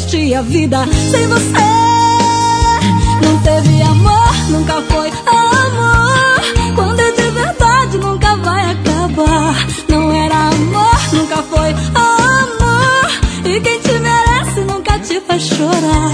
existia vida sem você. Não teve amor, nunca foi amor. Quando é de verdade, nunca vai acabar. Não era amor, nunca foi amor. E quem te merece nunca te faz chorar.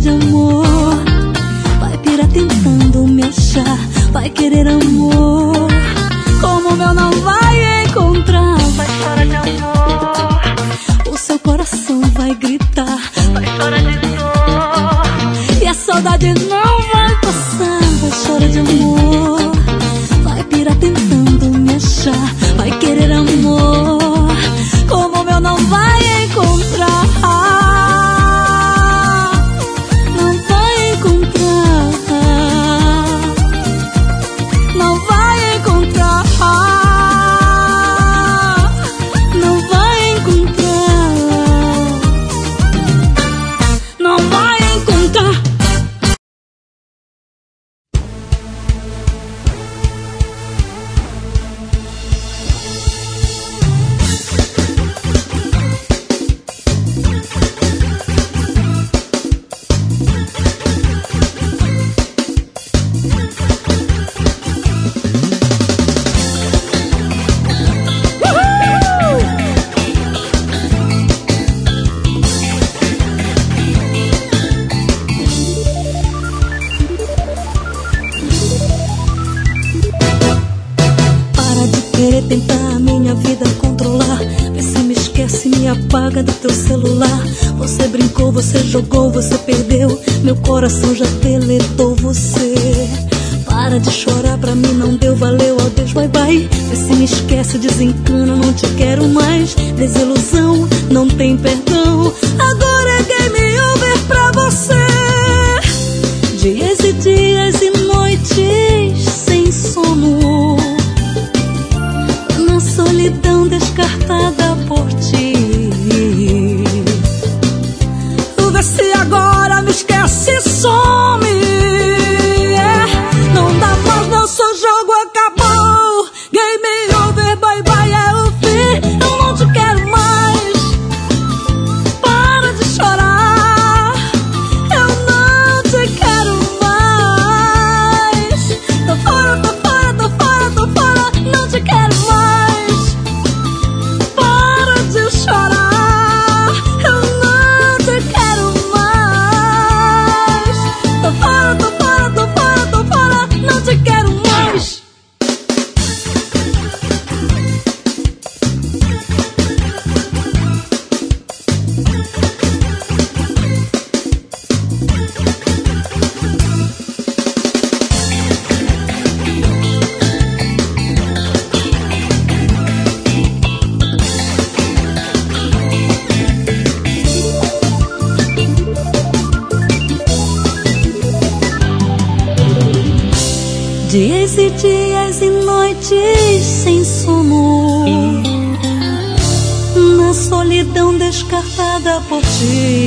de amor. Vai pirar tentando me achar, vai querer amor. Descartada por ti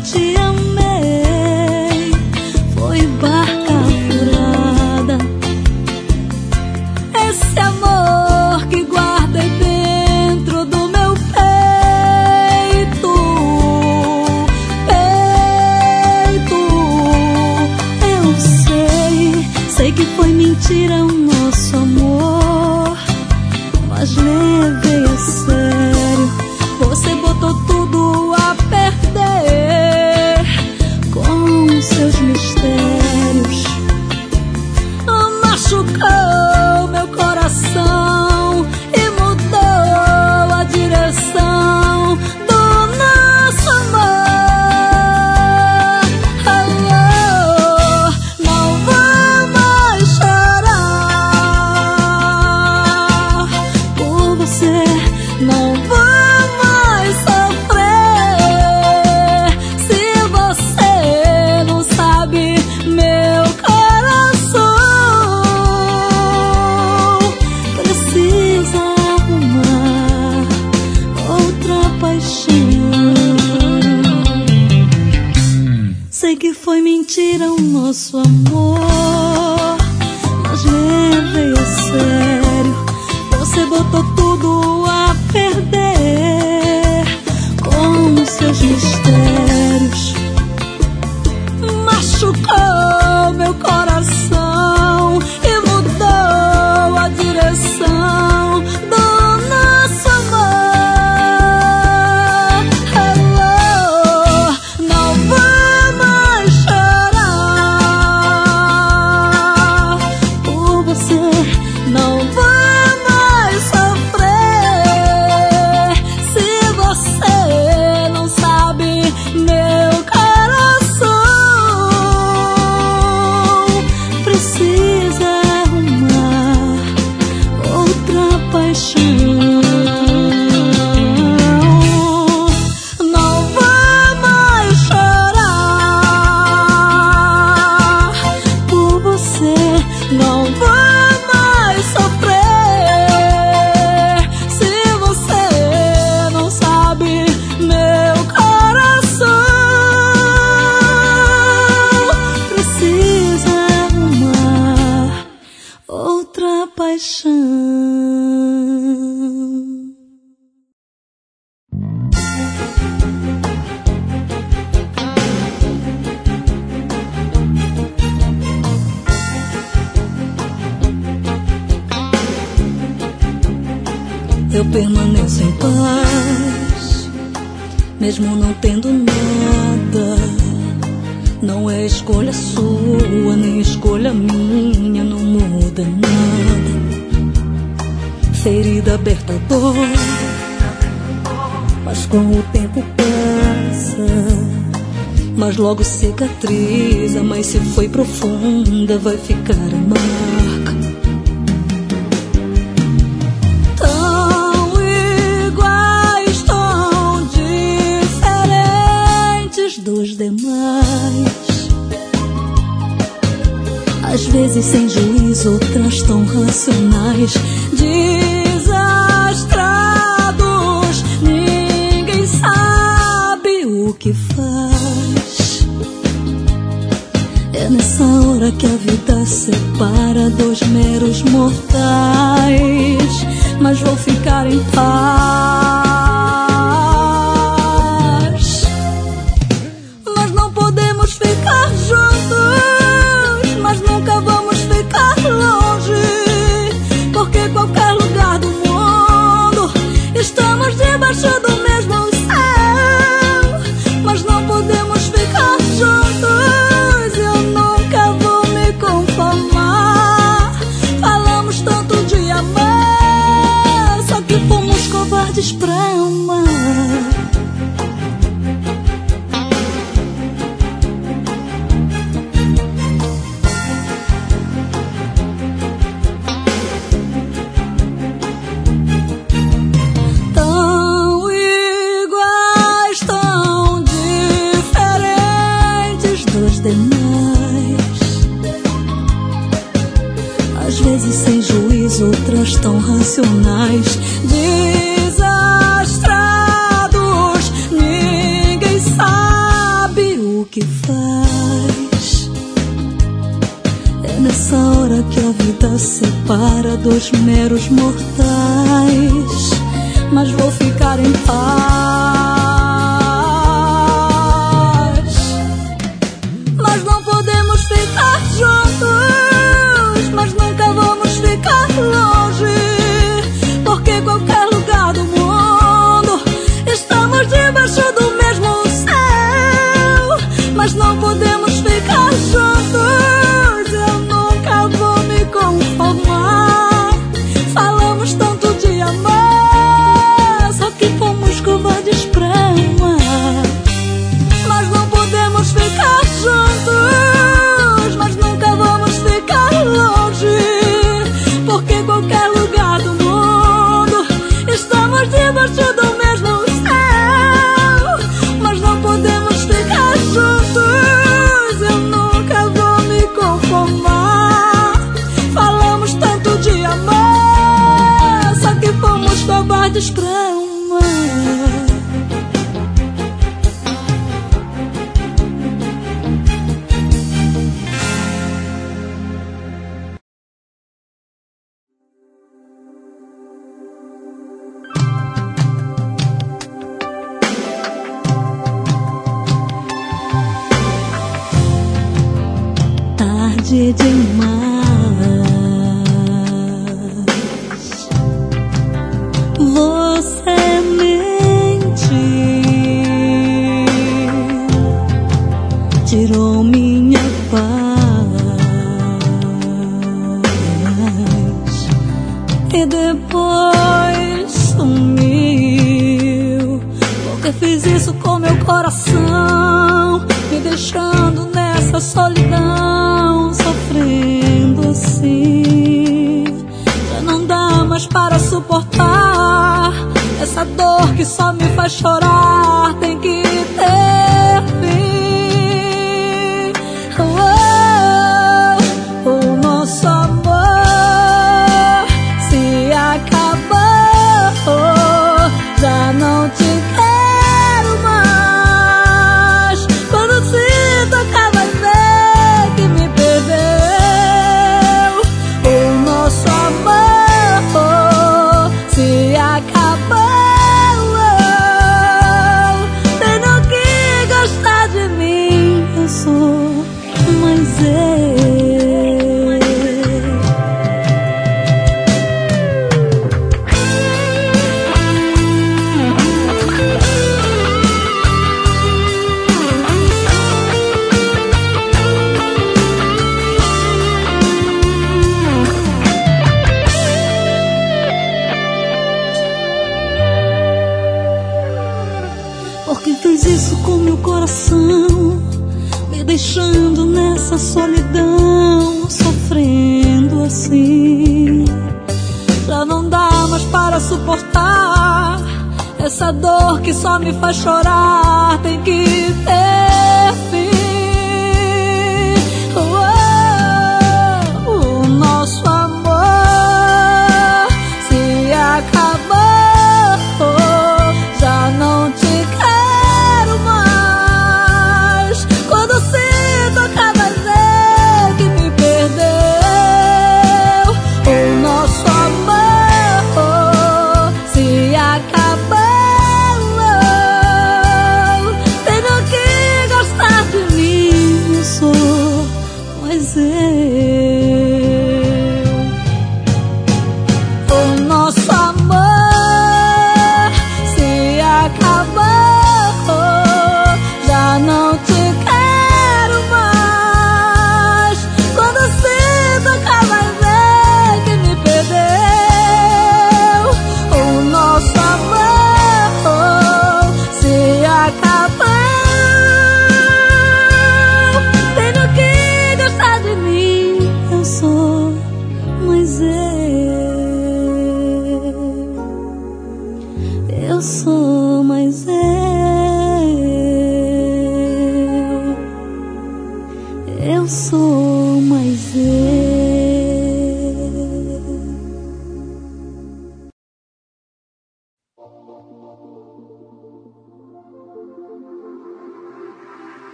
te libertador. Mas com o tempo passa Mas logo cicatriza Mas se foi profunda vai ficar a marca. Tão iguais, tão diferentes dos demais. Às vezes sem juízo, outras tão racionais. hora que a vida separa dois meros mortais, mas vou ficar em paz.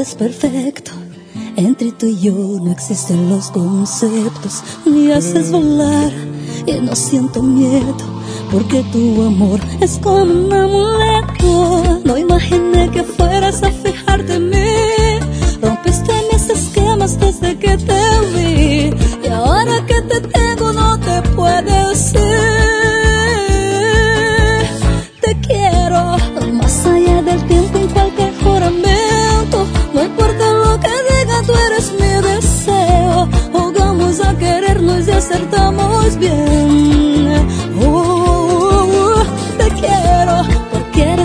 Es perfecto. Entre tú y yo no existen los conceptos, me haces volar y no siento miedo, porque tu amor es como un amuleto. No imaginé que fueras a fijarte en mí, rompiste mis esquemas desde que te vi,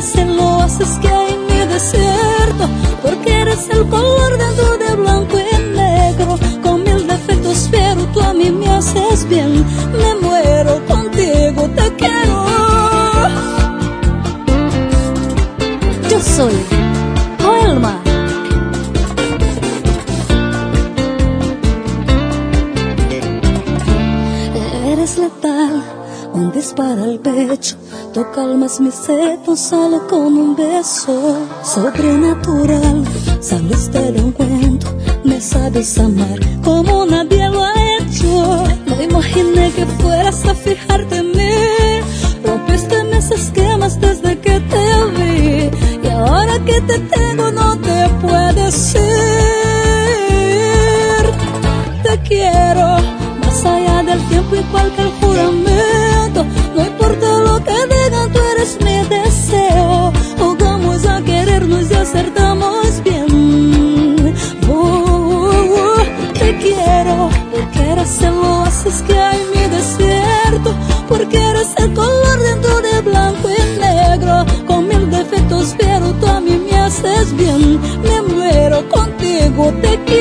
eres el oasis que hay en mi desierto, porque eres el color dentro de blanco y negro. Con mil defectos, pero tú a mí me haces bien. Me muero contigo, te quiero. Yo soy Joelma. un disparo al pecho. Tú calmas mi sed solo con un beso sobrenatural. Saliste de un cuento, me sabes amar como nadie lo ha hecho. No imaginé que fueras a fijarte en mí. Rompiste mis esquemas desde que te vi. Y ahora que te tengo, no te puedes ir. Te quiero más allá del tiempo y cualquier juramento. No importa lo que el oasis que hay en mi desierto. Porque eres el color dentro de blanco y negro. Con mil defectos, pero tú a mí me haces bien. Me muero contigo, te quiero.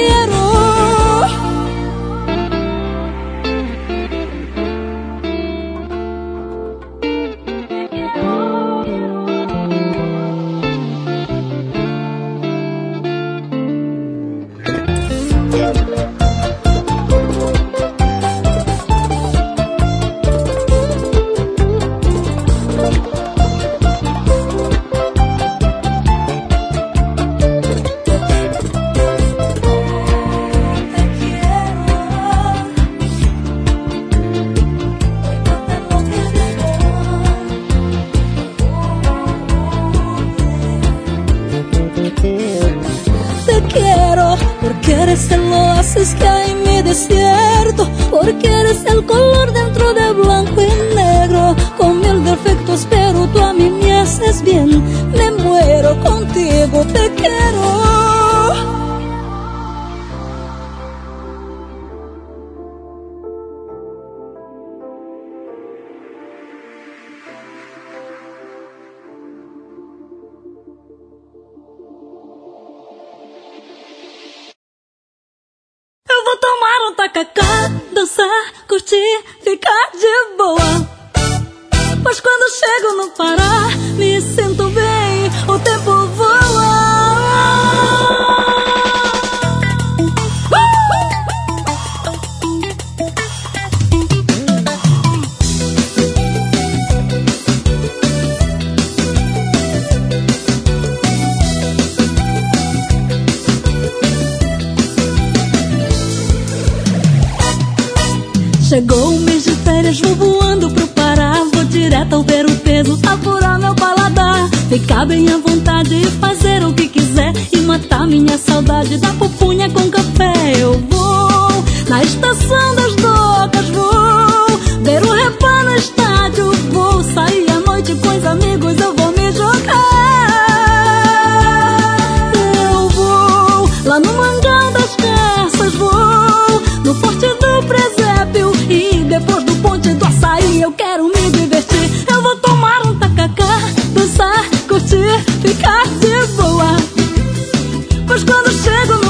Chegou o mês de férias, vou voando pro Pará Vou direto ao ver o peso, apurar meu paladar. Ficar bem à vontade e fazer o que quiser E matar minha saudade. Da pupunha com café Eu vou na estação das docas, vou Ver o repá no estádio, vou Sair à noite com os amigos, eu vou me jogar. ficar de boa. Pois quando chego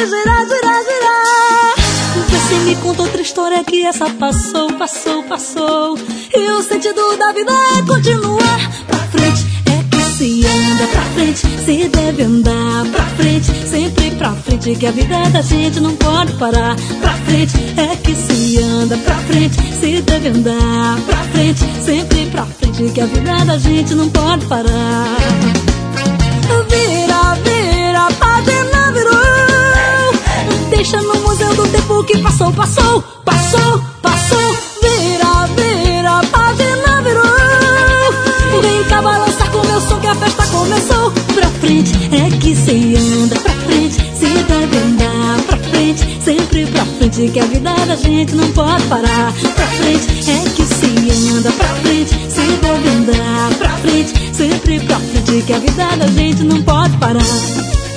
de girar, girar, girar. Você me conta outra história que essa passou, passou, passou. E o sentido da vida é continuar pra frente. É que se anda pra frente, se deve andar pra frente, sempre pra frente. Que a vida da gente não pode parar pra frente. É que se anda pra frente, se deve andar pra frente, sempre pra frente. Que a vida da gente não pode parar. Deixa no museu do tempo que passou, passou, passou, passou. Vira, vira, página virou. Vem cá balançar com meu som que a festa começou. Pra frente é que se anda, pra frente se deve andar. Pra frente, sempre pra frente. Que a vida da gente não pode parar. Pra frente é que se anda, pra frente se deve andar. Pra frente, sempre pra frente. Que a vida da gente não pode parar.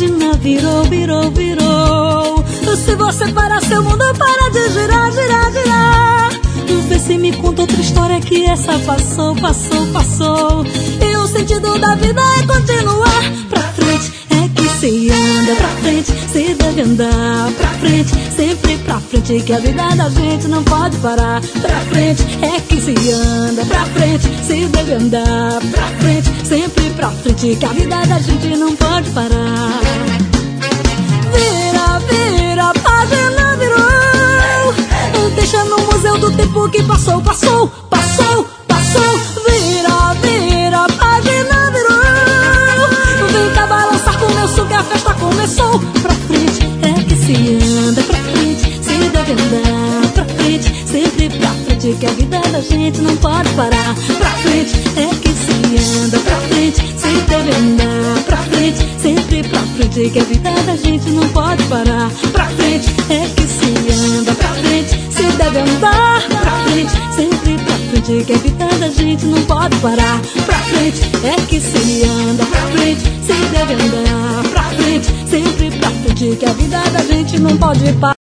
Página virou, virou, virou. Se você parar, seu mundo para de girar, girar, girar. Vê se me conta outra história que essa passou, passou, passou. E o sentido da vida é continuar pra frente. É que se anda pra frente, se deve andar pra frente, sempre pra frente. Que a vida da gente não pode parar pra frente. É que se anda pra frente, se deve andar pra frente, sempre pra frente. Que a vida da gente não pode parar. Vira, vira, página virou. Deixa no museu do tempo que passou, passou, que a vida da gente não pode parar. Pra frente é que se anda, pra frente se deve andar. Pra frente, sempre pra frente, que a vida da gente não pode parar. Pra frente é que se anda, pra frente se deve andar. Pra frente, sempre pra frente, que a vida da gente não pode parar. Pra frente é que se anda, pra frente se deve andar. Pra frente, sempre pra frente, que a vida da gente não pode parar.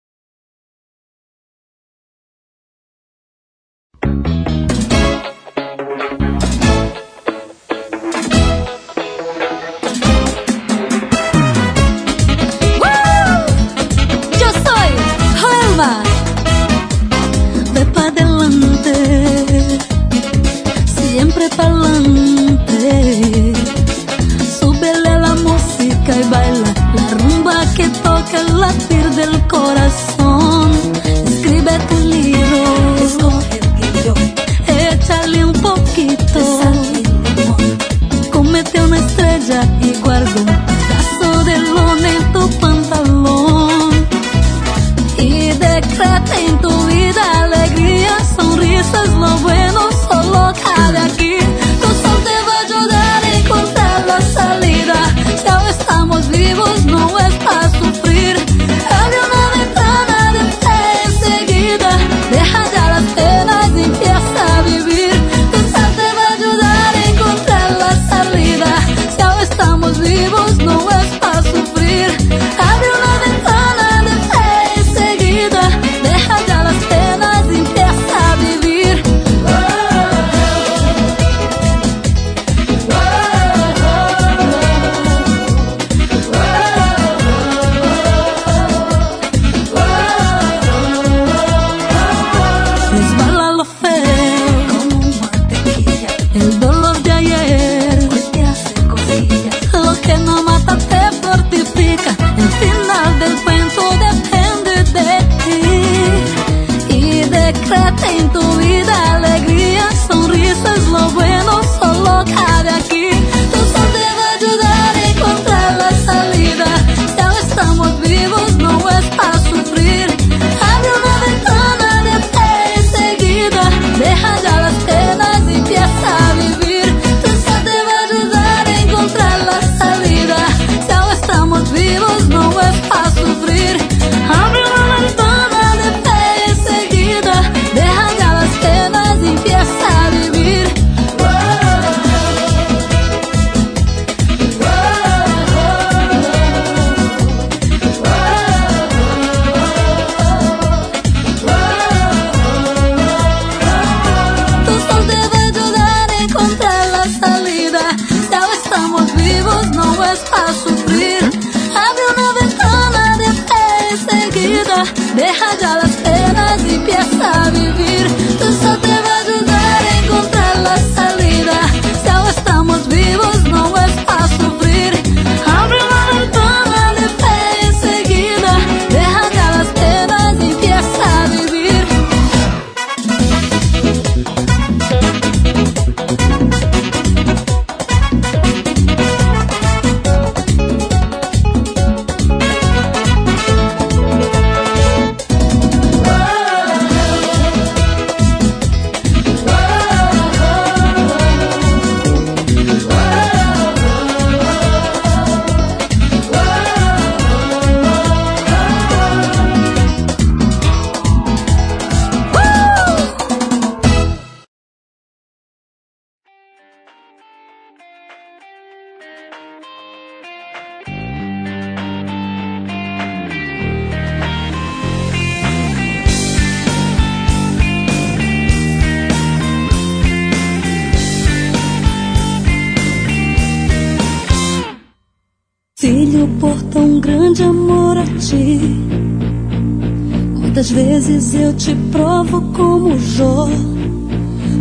Vezes eu te provo como Jó.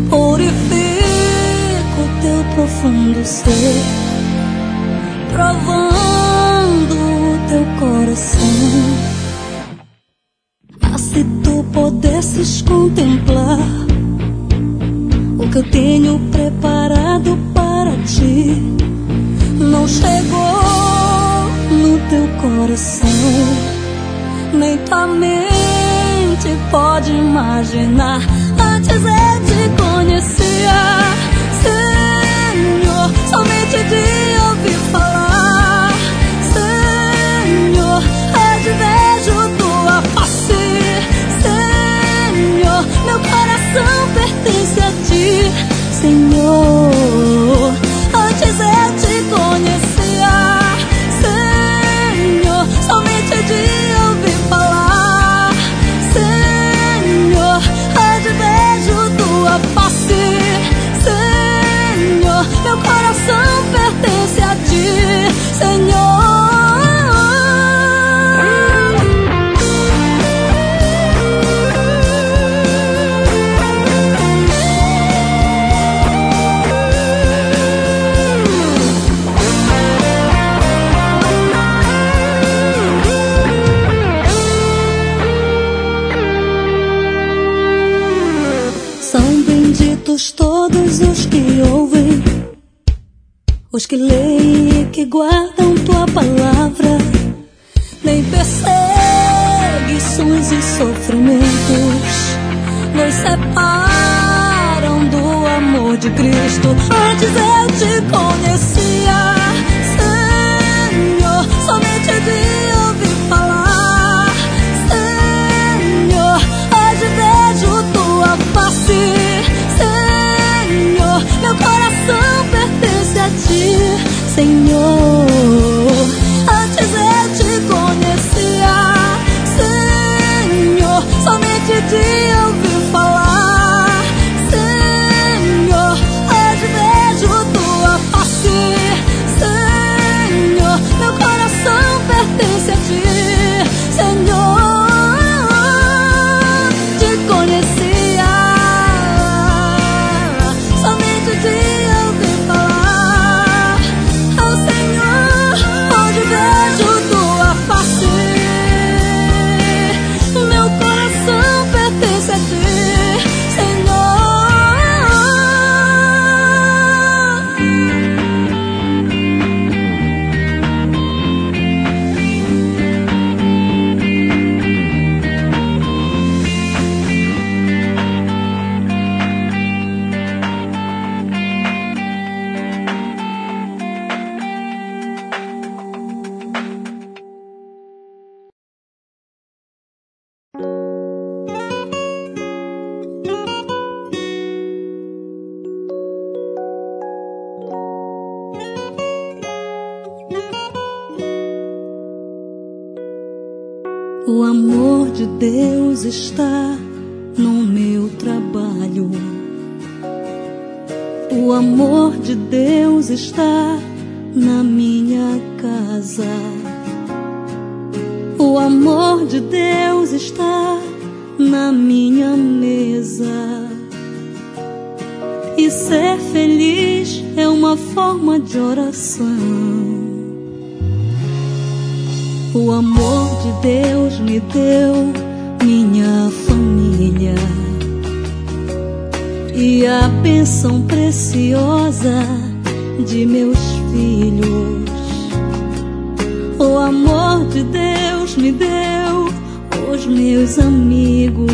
Purifico teu profundo ser Provando o teu coração. Ah, se tu pudesses contemplar O que eu tenho preparado para ti Não chegou no teu coração nem tua mente pode imaginar. Antes eu te conhecia, Senhor, somente de ouvir falar. Senhor, hoje vejo tua face. Senhor, meu coração pertence a ti, Senhor. gosto. Deus está no meu trabalho. O amor de Deus está na minha casa. O amor de Deus está na minha mesa. E ser feliz é uma forma de oração. O amor de Deus me deu minha família e a bênção preciosa de meus filhos. O amor de Deus me deu os meus amigos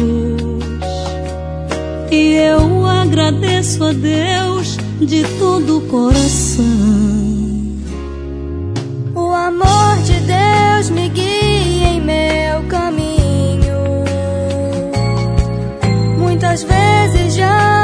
e eu agradeço a Deus de todo o coração. O amor de Deus me guia. Às vezes já